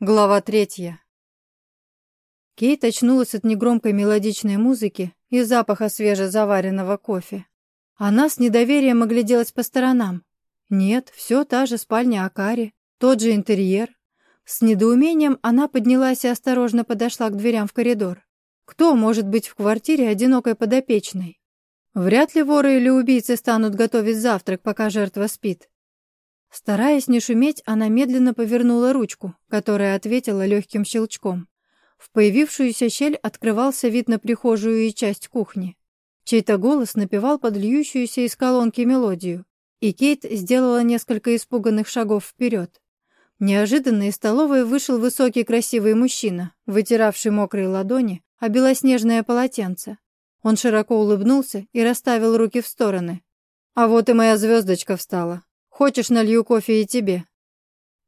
Глава третья. Кейт очнулась от негромкой мелодичной музыки и запаха свежезаваренного кофе. Она с недоверием огляделась по сторонам. Нет, все та же спальня Акари, тот же интерьер. С недоумением она поднялась и осторожно подошла к дверям в коридор. Кто может быть в квартире одинокой подопечной? Вряд ли воры или убийцы станут готовить завтрак, пока жертва спит. Стараясь не шуметь, она медленно повернула ручку, которая ответила легким щелчком. В появившуюся щель открывался вид на прихожую и часть кухни. Чей-то голос напевал под льющуюся из колонки мелодию, и Кейт сделала несколько испуганных шагов вперед. Неожиданно из столовой вышел высокий красивый мужчина, вытиравший мокрые ладони, а белоснежное полотенце. Он широко улыбнулся и расставил руки в стороны. «А вот и моя звездочка встала. Хочешь, налью кофе и тебе?»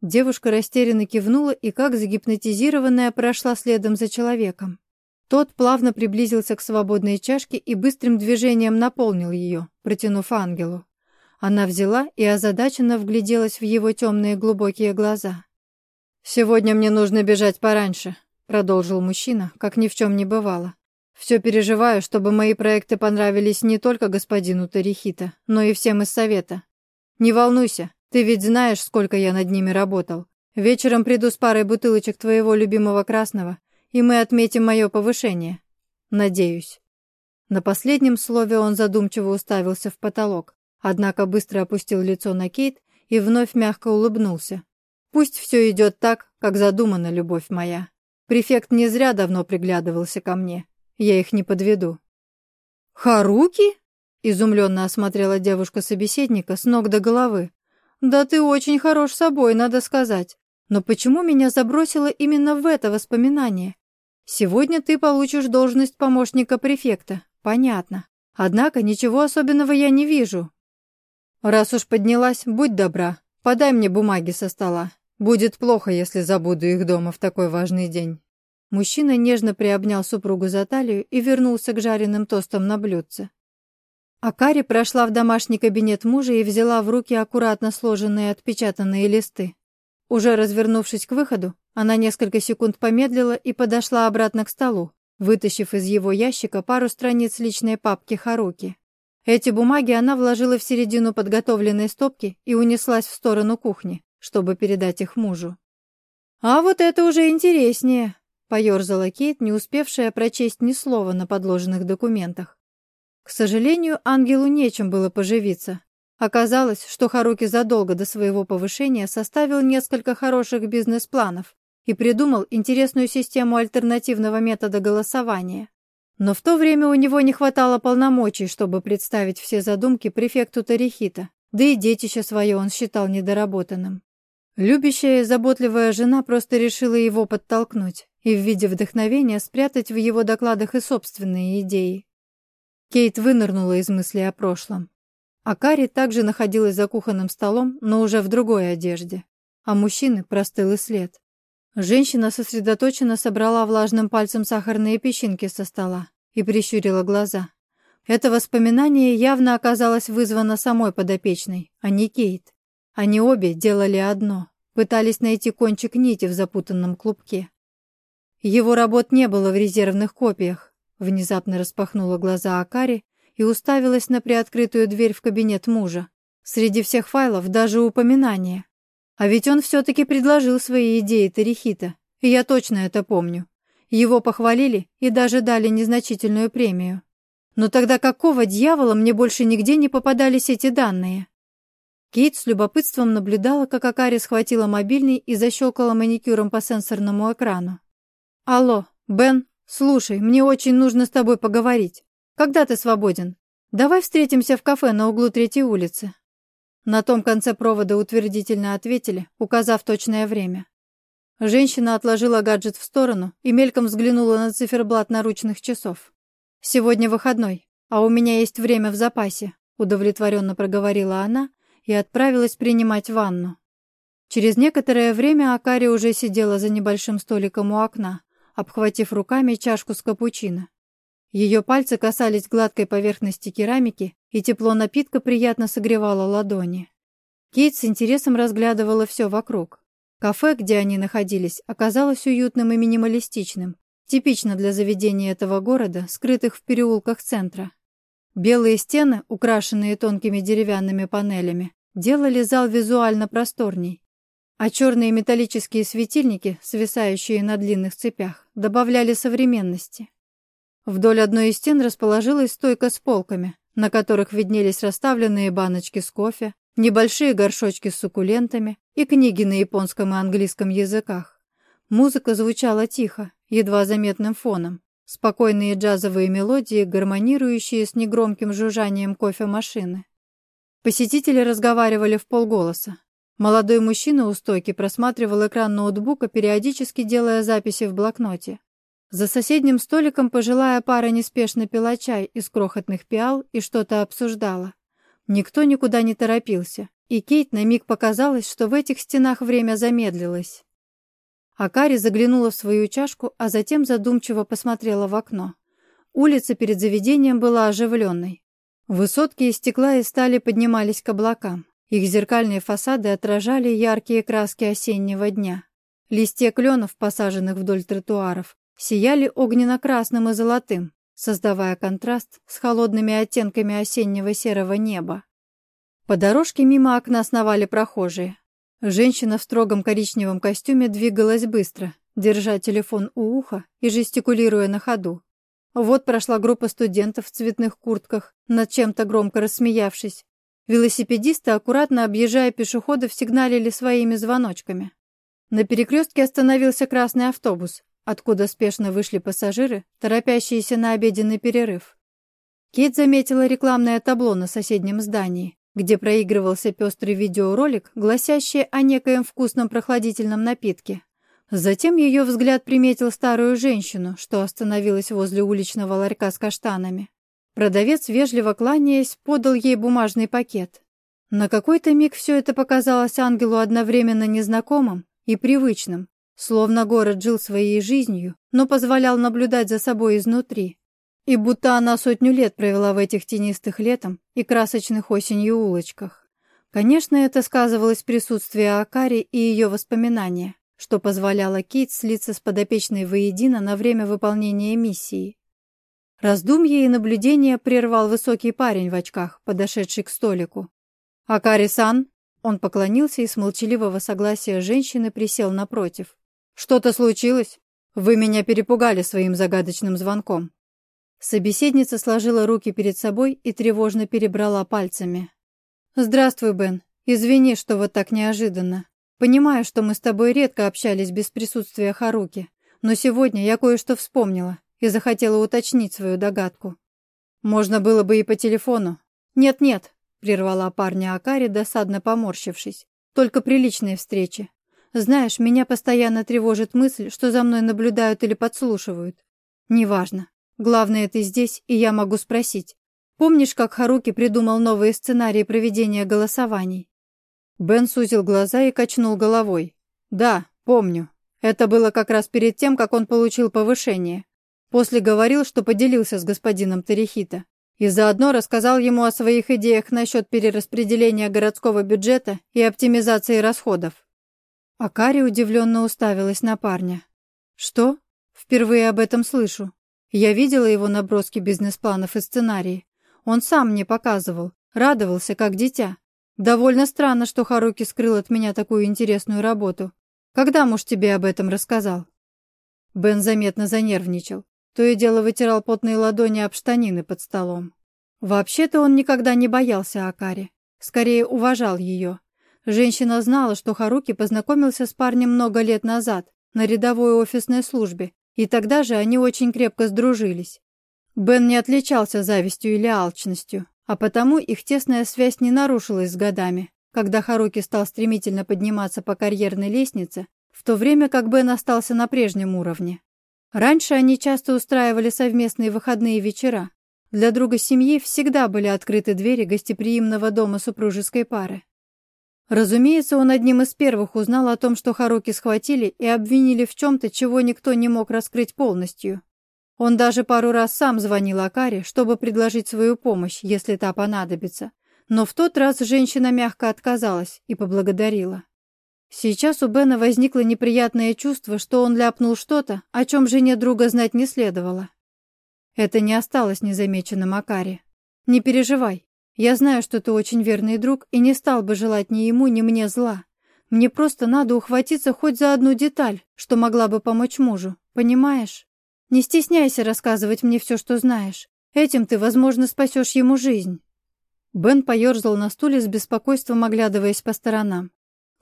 Девушка растерянно кивнула и, как загипнотизированная, прошла следом за человеком. Тот плавно приблизился к свободной чашке и быстрым движением наполнил ее, протянув ангелу. Она взяла и озадаченно вгляделась в его темные глубокие глаза. «Сегодня мне нужно бежать пораньше», — продолжил мужчина, как ни в чем не бывало. «Все переживаю, чтобы мои проекты понравились не только господину Тарихита, но и всем из совета. «Не волнуйся, ты ведь знаешь, сколько я над ними работал. Вечером приду с парой бутылочек твоего любимого красного, и мы отметим мое повышение. Надеюсь». На последнем слове он задумчиво уставился в потолок, однако быстро опустил лицо на Кейт и вновь мягко улыбнулся. «Пусть все идет так, как задумано, любовь моя. Префект не зря давно приглядывался ко мне. Я их не подведу». «Харуки?» Изумленно осмотрела девушка собеседника с ног до головы. «Да ты очень хорош собой, надо сказать. Но почему меня забросило именно в это воспоминание? Сегодня ты получишь должность помощника префекта. Понятно. Однако ничего особенного я не вижу. Раз уж поднялась, будь добра, подай мне бумаги со стола. Будет плохо, если забуду их дома в такой важный день». Мужчина нежно приобнял супругу за талию и вернулся к жареным тостам на блюдце. Акари прошла в домашний кабинет мужа и взяла в руки аккуратно сложенные отпечатанные листы. Уже развернувшись к выходу, она несколько секунд помедлила и подошла обратно к столу, вытащив из его ящика пару страниц личной папки Харуки. Эти бумаги она вложила в середину подготовленной стопки и унеслась в сторону кухни, чтобы передать их мужу. «А вот это уже интереснее», — поерзала Кейт, не успевшая прочесть ни слова на подложенных документах. К сожалению, ангелу нечем было поживиться. Оказалось, что Харуки задолго до своего повышения составил несколько хороших бизнес-планов и придумал интересную систему альтернативного метода голосования. Но в то время у него не хватало полномочий, чтобы представить все задумки префекту Тарихита, да и детище свое он считал недоработанным. Любящая и заботливая жена просто решила его подтолкнуть и в виде вдохновения спрятать в его докладах и собственные идеи. Кейт вынырнула из мысли о прошлом. А Кари также находилась за кухонным столом, но уже в другой одежде. А мужчины простыл и след. Женщина сосредоточенно собрала влажным пальцем сахарные песчинки со стола и прищурила глаза. Это воспоминание явно оказалось вызвано самой подопечной, а не Кейт. Они обе делали одно — пытались найти кончик нити в запутанном клубке. Его работ не было в резервных копиях, Внезапно распахнула глаза Акари и уставилась на приоткрытую дверь в кабинет мужа. Среди всех файлов даже упоминание. А ведь он все-таки предложил свои идеи Тарихита, и я точно это помню. Его похвалили и даже дали незначительную премию. Но тогда какого дьявола мне больше нигде не попадались эти данные? Кейт с любопытством наблюдала, как Акари схватила мобильный и защелкала маникюром по сенсорному экрану. «Алло, Бен?» «Слушай, мне очень нужно с тобой поговорить. Когда ты свободен? Давай встретимся в кафе на углу Третьей улицы». На том конце провода утвердительно ответили, указав точное время. Женщина отложила гаджет в сторону и мельком взглянула на циферблат наручных часов. «Сегодня выходной, а у меня есть время в запасе», удовлетворенно проговорила она и отправилась принимать ванну. Через некоторое время Акари уже сидела за небольшим столиком у окна, обхватив руками чашку с капучино. Ее пальцы касались гладкой поверхности керамики, и тепло напитка приятно согревало ладони. Кейт с интересом разглядывала все вокруг. Кафе, где они находились, оказалось уютным и минималистичным, типично для заведений этого города, скрытых в переулках центра. Белые стены, украшенные тонкими деревянными панелями, делали зал визуально просторней, а черные металлические светильники, свисающие на длинных цепях, добавляли современности. Вдоль одной из стен расположилась стойка с полками, на которых виднелись расставленные баночки с кофе, небольшие горшочки с суккулентами и книги на японском и английском языках. Музыка звучала тихо, едва заметным фоном. Спокойные джазовые мелодии, гармонирующие с негромким жужжанием кофемашины. Посетители разговаривали в полголоса. Молодой мужчина у стойки просматривал экран ноутбука, периодически делая записи в блокноте. За соседним столиком пожилая пара неспешно пила чай из крохотных пиал и что-то обсуждала. Никто никуда не торопился, и Кейт на миг показалось, что в этих стенах время замедлилось. Акари заглянула в свою чашку, а затем задумчиво посмотрела в окно. Улица перед заведением была оживленной. Высотки из стекла и стали поднимались к облакам. Их зеркальные фасады отражали яркие краски осеннего дня. Листья кленов, посаженных вдоль тротуаров, сияли огненно-красным и золотым, создавая контраст с холодными оттенками осеннего серого неба. По дорожке мимо окна сновали прохожие. Женщина в строгом коричневом костюме двигалась быстро, держа телефон у уха и жестикулируя на ходу. Вот прошла группа студентов в цветных куртках, над чем-то громко рассмеявшись. Велосипедисты, аккуратно объезжая пешеходов, сигналили своими звоночками. На перекрестке остановился красный автобус, откуда спешно вышли пассажиры, торопящиеся на обеденный перерыв. Кейт заметила рекламное табло на соседнем здании, где проигрывался пестрый видеоролик, гласящий о некоем вкусном прохладительном напитке. Затем ее взгляд приметил старую женщину, что остановилась возле уличного ларька с каштанами. Продавец, вежливо кланяясь, подал ей бумажный пакет. На какой-то миг все это показалось ангелу одновременно незнакомым и привычным, Словно город жил своей жизнью, но позволял наблюдать за собой изнутри. И будто она сотню лет провела в этих тенистых летом и красочных осенью улочках. Конечно, это сказывалось присутствие Акари и ее воспоминания, что позволяло Кейт слиться с подопечной воедино на время выполнения миссии. Раздумье и наблюдение прервал высокий парень в очках, подошедший к столику. «Акари-сан!» Он поклонился и с молчаливого согласия женщины присел напротив. «Что-то случилось? Вы меня перепугали своим загадочным звонком». Собеседница сложила руки перед собой и тревожно перебрала пальцами. «Здравствуй, Бен. Извини, что вот так неожиданно. Понимаю, что мы с тобой редко общались без присутствия Харуки, но сегодня я кое-что вспомнила и захотела уточнить свою догадку. Можно было бы и по телефону. Нет-нет, прервала парня Акари, досадно поморщившись. Только приличные встречи. Знаешь, меня постоянно тревожит мысль, что за мной наблюдают или подслушивают. Неважно. Главное, ты здесь, и я могу спросить. Помнишь, как Харуки придумал новые сценарии проведения голосований? Бен сузил глаза и качнул головой. Да, помню. Это было как раз перед тем, как он получил повышение. После говорил, что поделился с господином Терехита. И заодно рассказал ему о своих идеях насчет перераспределения городского бюджета и оптимизации расходов. Акари удивленно уставилась на парня. «Что? Впервые об этом слышу. Я видела его наброски бизнес-планов и сценарии. Он сам мне показывал, радовался, как дитя. Довольно странно, что Харуки скрыл от меня такую интересную работу. Когда муж тебе об этом рассказал?» Бен заметно занервничал. То и дело вытирал потные ладони об штанины под столом. Вообще-то он никогда не боялся Акари. Скорее, уважал ее. Женщина знала, что Харуки познакомился с парнем много лет назад на рядовой офисной службе, и тогда же они очень крепко сдружились. Бен не отличался завистью или алчностью, а потому их тесная связь не нарушилась с годами, когда Харуки стал стремительно подниматься по карьерной лестнице, в то время как Бен остался на прежнем уровне. Раньше они часто устраивали совместные выходные вечера. Для друга семьи всегда были открыты двери гостеприимного дома супружеской пары. Разумеется, он одним из первых узнал о том, что Харуки схватили и обвинили в чем-то, чего никто не мог раскрыть полностью. Он даже пару раз сам звонил Акаре, чтобы предложить свою помощь, если та понадобится. Но в тот раз женщина мягко отказалась и поблагодарила. Сейчас у Бена возникло неприятное чувство, что он ляпнул что-то, о чем жене друга знать не следовало. Это не осталось незамеченным Акари. Не переживай. Я знаю, что ты очень верный друг и не стал бы желать ни ему, ни мне зла. Мне просто надо ухватиться хоть за одну деталь, что могла бы помочь мужу, понимаешь? Не стесняйся рассказывать мне все, что знаешь. Этим ты, возможно, спасешь ему жизнь». Бен поерзал на стуле с беспокойством, оглядываясь по сторонам.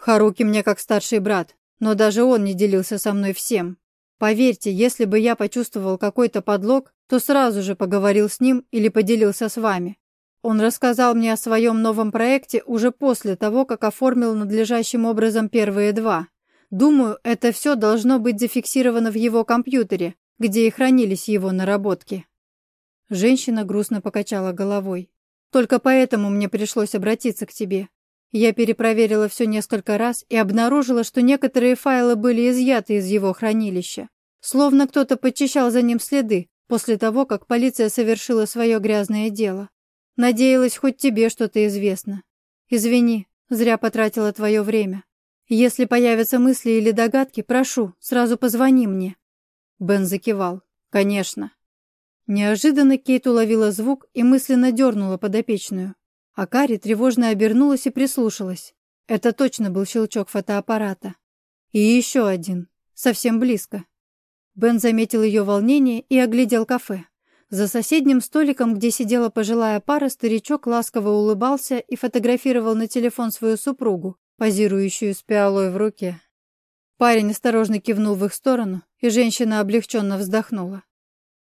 «Харуки мне как старший брат, но даже он не делился со мной всем. Поверьте, если бы я почувствовал какой-то подлог, то сразу же поговорил с ним или поделился с вами. Он рассказал мне о своем новом проекте уже после того, как оформил надлежащим образом первые два. Думаю, это все должно быть зафиксировано в его компьютере, где и хранились его наработки. Женщина грустно покачала головой. Только поэтому мне пришлось обратиться к тебе. Я перепроверила все несколько раз и обнаружила, что некоторые файлы были изъяты из его хранилища. Словно кто-то подчищал за ним следы после того, как полиция совершила свое грязное дело. Надеялась, хоть тебе что-то известно. Извини, зря потратила твое время. Если появятся мысли или догадки, прошу, сразу позвони мне. Бен закивал. «Конечно». Неожиданно Кейт уловила звук и мысленно дернула подопечную. А Кари тревожно обернулась и прислушалась. Это точно был щелчок фотоаппарата. И еще один. Совсем близко. Бен заметил ее волнение и оглядел кафе. За соседним столиком, где сидела пожилая пара, старичок ласково улыбался и фотографировал на телефон свою супругу, позирующую с пиалой в руке. Парень осторожно кивнул в их сторону, и женщина облегченно вздохнула.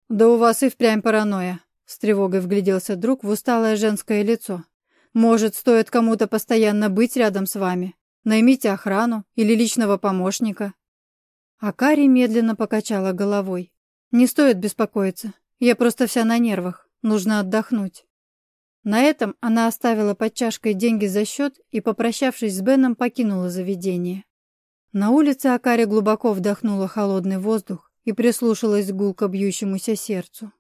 «Да у вас и впрямь паранойя», — с тревогой вгляделся друг в усталое женское лицо. «Может, стоит кому-то постоянно быть рядом с вами? Наймите охрану или личного помощника». А Кари медленно покачала головой. «Не стоит беспокоиться. Я просто вся на нервах. Нужно отдохнуть». На этом она оставила под чашкой деньги за счет и, попрощавшись с Беном, покинула заведение. На улице Акари глубоко вдохнула холодный воздух и прислушалась к гулко бьющемуся сердцу.